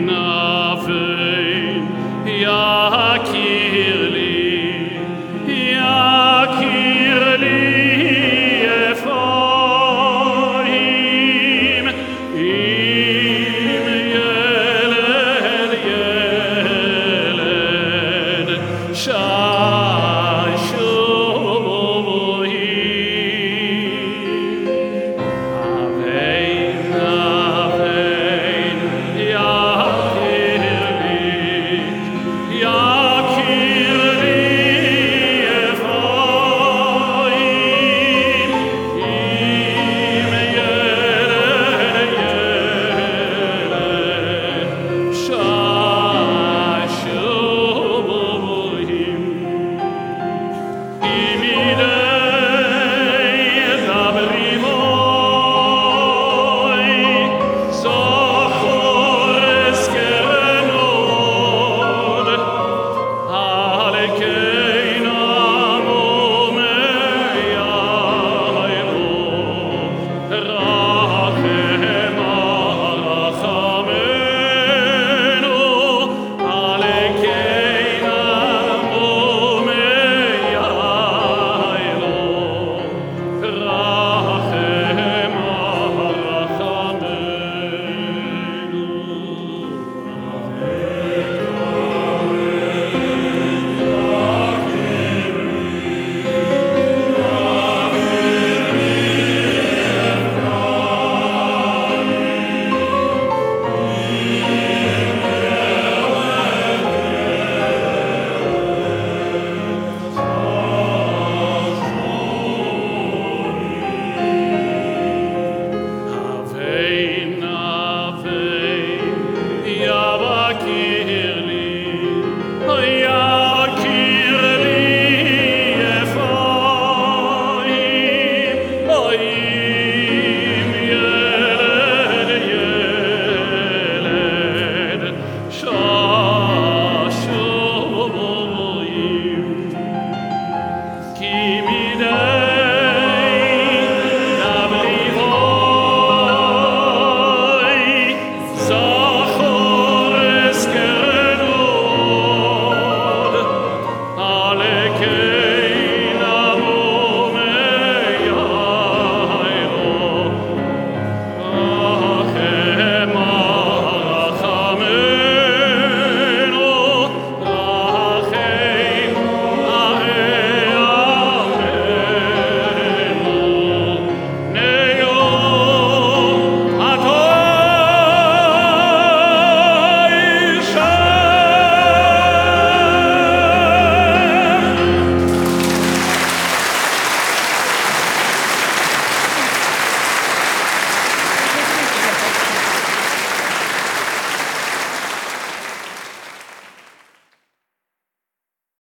No.